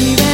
Even